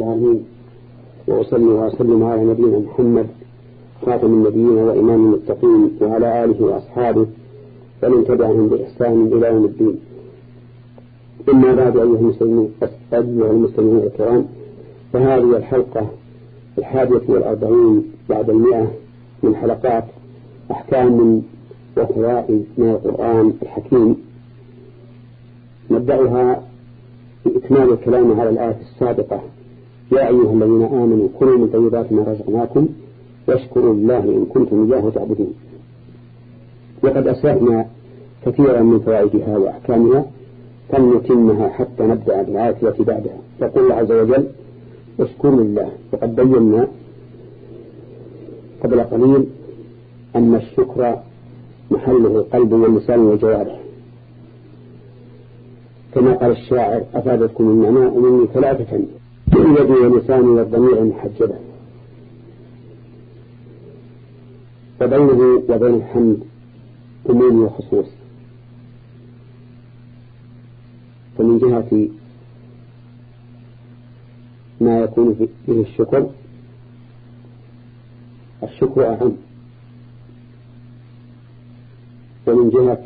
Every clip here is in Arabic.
العالمين وأصلي وأسلم على نبينا محمد خاتم النبيين وإمام المتقين وعلى آله وأصحابه ومن تبعهم بإحسان إلى يوم الدين. أما بعد أيها المسلمين أيها المسلمين الكرام فهذه الحلقة الحادية والأربعين بعد المئة من حلقات أحكام وفوائد من القرآن الحكيم. نبدأها بإكمال الكلام على الآية السابقة. يا أيها الذين آمنوا كلوا من طيبات ما رزقناكم واشكروا الله إن كنتم إياه تعبدون. وقد أسرعنا كثيرا من فوائدها وأحكامها فلنتمها حتى نبدأ التي بعدها. يقول الله عز وجل اشكروا الله. وقد بينا قبل قليل أن الشكر محله القلب واللسان والجوارح. كما قال الشاعر أفادتكم النعماء مني ثلاثة يدي ولساني والضمير محجبة. وبينه وبين الحمد أمور وخصوص. فمن جهة ما يكون فيه الشكر الشكر أهم. ومن جهة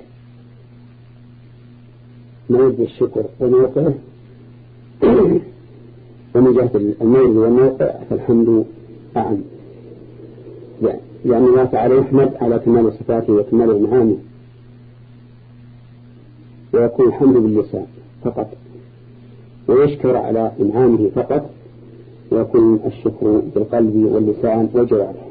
مورد الشكر وموقعه ومن جهة المورد والموقع فالحمد أعم. يعني الله تعالى يحمد على كمال صفاته وكمال معانيه ويكون الحمد باللسان فقط. ويشكر على إنعامه فقط. ويكون الشكر بالقلب واللسان والجوارح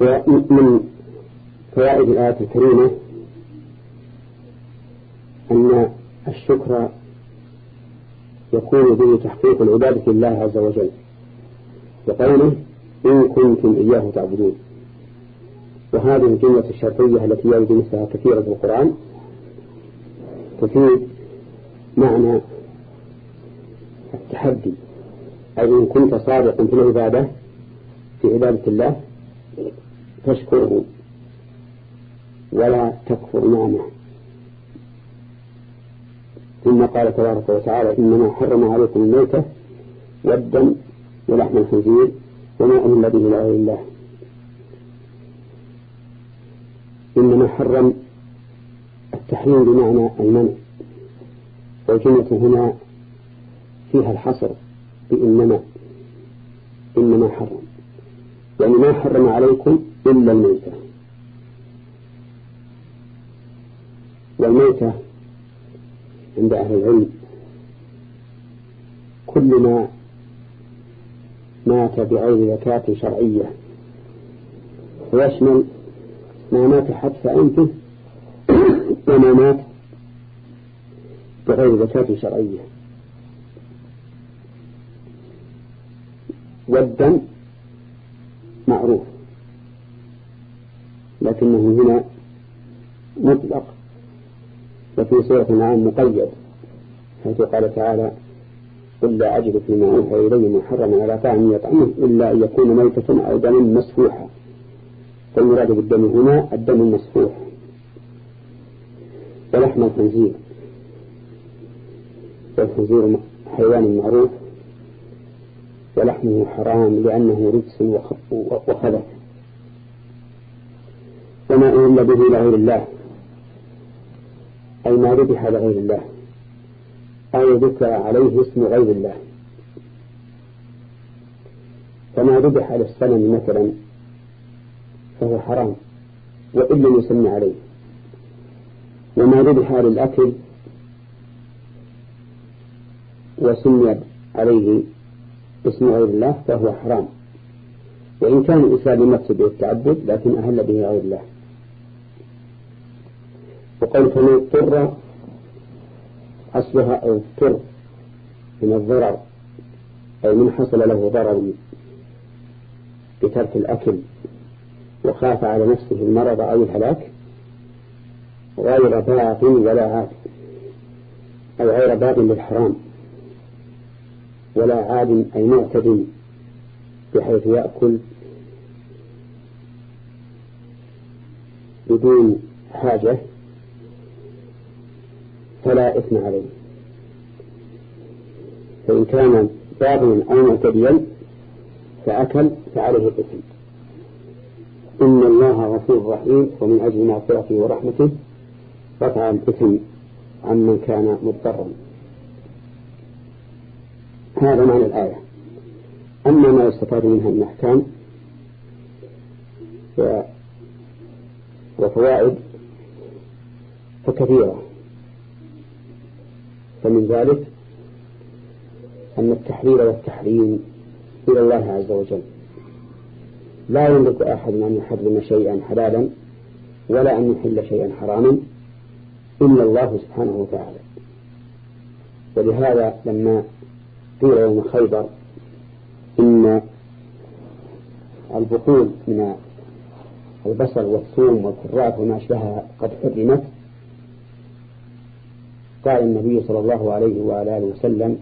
ومن فوائد الآية الكريمة الشكر يكون به تحقيق العبادة لله عز وجل وقوله إن كنتم إياه تعبدون. وهذه الجملة الشرطية التي يرد مثلها كثيرا في القرآن تفيد معنى التحدي أي إن كنت صادقا في العبادة في عبادة الله فاشكره ولا تكفر نعمه ثم قال تبارك وتعالى إنما حرم عليكم الميتة والدم ولحم الخنزير وما أهل به لغير الله إنما حرم التحريم بمعنى المنع. والجملة هنا فيها الحصر بإنما إنما حرم. يعني ما حرم عليكم إلا الميتة والميتة عند أهل العلم. كل ما مات بغير زكاة شرعية ويشمل ما مات حتف أنفه وما مات بغير زكاة شرعية. والدم معروف لكنه هنا مطلق. وفي سورة الأنعام مقيد حيث قال تعالى قل لا أجد فيما أوحى إلي محرما على طعم يطعمه إلا أن يكون ميتة أو دما مسفوحا فالمراد بالدم هنا الدم المسفوح ولحم الخنزير. والخنزير حيوان معروف ولحمه حرام لأنه رجس وخبث. وما أهل به لغير الله. أي ما ذبح لغير الله. أو ذكر عليه اسم غير الله. فما ذبح على السنم مثلا فهو حرام وإن لم يسمى عليه. وما ذبح للأكل وسمي عليه اسم غير الله فهو حرام. وإن كان الإنسان يمثل التعبد لكن أهل به غير الله. وقول فمن اضطر أصلها اضطر من الضرر أي من حصل له ضرر بترك الأكل وخاف على نفسه المرض أو الهلاك غير باق ولا عاد أو غير باق للحرام ولا عاد أي معتد بحيث يأكل بدون حاجة. فلا إثم عليه. فإن كان باغيا أو معتديا فأكل فعليه الإثم. إن الله غفور رحيم ومن أجل مغفرته ورحمته رفع الإثم عمن كان مضطرا. هذا معنى الآية. أما ما يستفاد منها من أحكام وفوائد فكثيرة. فمن ذلك أن التحليل والتحريم إلى الله عز وجل. لا يملك أحد أن يحرم شيئا حلالا ولا أن يحل شيئا حراما إلا الله سبحانه وتعالى. ولهذا لما قيل يوم خيبر إن البخول من البصل والثوم والكرات وما أشبهها قد حرمت قال النبي صلى الله عليه وعلى آله وسلم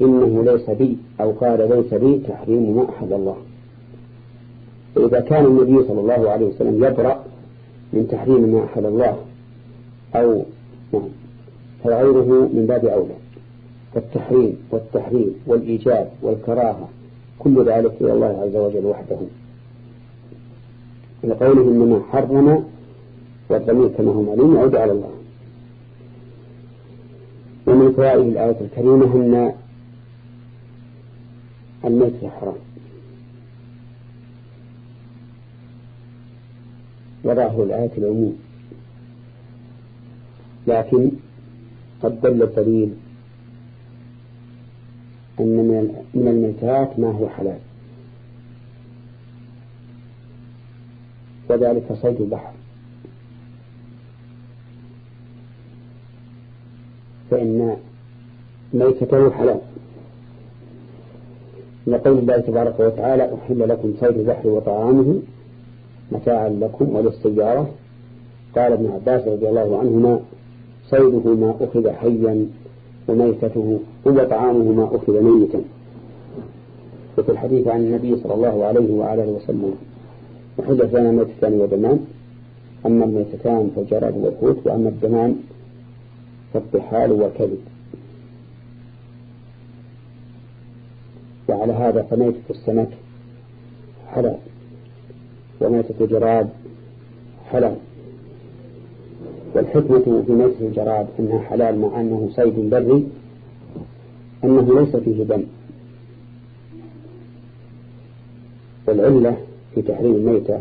إنه ليس بي أو قال ليس بي تحريم ما أحد الله. فإذا كان النبي صلى الله عليه وسلم يبرأ من تحريم ما أحد الله أو نعم فغيره من باب أولى. فالتحريم والتحريم والإيجاب والكراهة كل ذلك إلى الله عز وجل وحده. لقوله إنما حرم والضمير كما هو معلوم يعود على الله. ومن فوائد الآية الكريمة أن الميت حرام وظاهر الآية العموم. لكن قد دل الدليل أن من الميتات ما هو حلال. وذلك صيد البحر. فإن ميتته حلال. لقول الله تبارك وتعالى أحل لكم صيد البحر وطعامه متاعا لكم وللسيارة. قال ابن عباس رضي الله عنهما صيده ما أخذ حيا وميتته هو طعامه ما أخذ ميتا. وفي الحديث عن النبي صلى الله عليه وعلى آله وسلم وحدث لنا ميتتان ودمان. أما الميتتان فالجراد والحوت وأما الدمان فالطحال والكذب وعلى هذا فميتة السمك حلال وميتة الجراد حلال والحكمة في ميتة الجراد أنها حلال مع أنه صيد بري أنه ليس فيه دم. والعلة في تحريم الميتة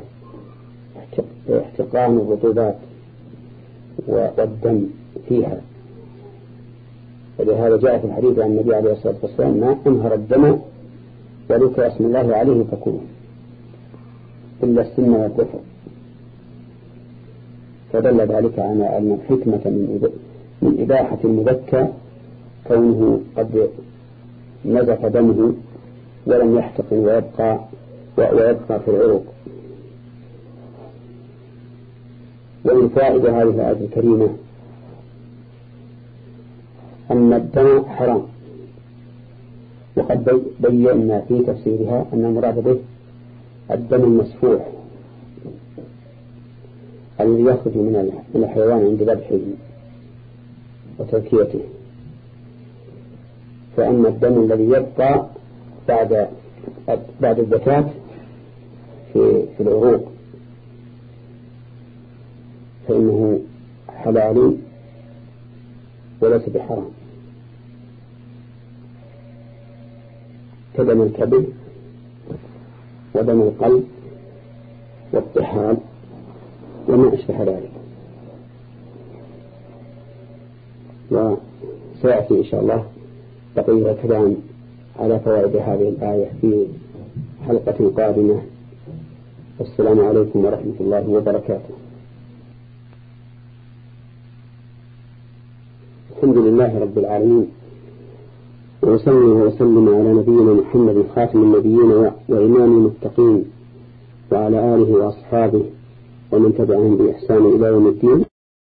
احتقان الرطوبات والدم فيها. ولهذا جاء في الحديث عن النبي عليه الصلاة والسلام ما أنهر الدم وذكر اسم الله عليه فكله إلا السن والكفر. فدل ذلك على أن الحكمة من من إباحة المذكى كونه قد نزف دمه ولم يحتقن ويبقى ويبقى في العروق. ومن فائدة هذه الآية الكريمة أن الدم حرام. وقد بينا في تفسيرها أن المراد به الدم المسفوح الذي يخرج من الحيوان عند ذبحه وتذكيته فأما الدم الذي يبقى بعد بعد الزكاة في في العروق فإنه حلال وليس بحرام. كدم الكبد ودم القلب والطحال وما أشبه ذلك. وسيأتي إن شاء الله بقية الكلام على فوائد هذه الآية في حلقة قادمة. والسلام عليكم ورحمة الله وبركاته. الحمد لله رب العالمين. وصلى وسلم على نبينا محمد خاتم النبيين وإمام المتقين وعلى آله وأصحابه ومن تبعهم بإحسان إلى يوم الدين.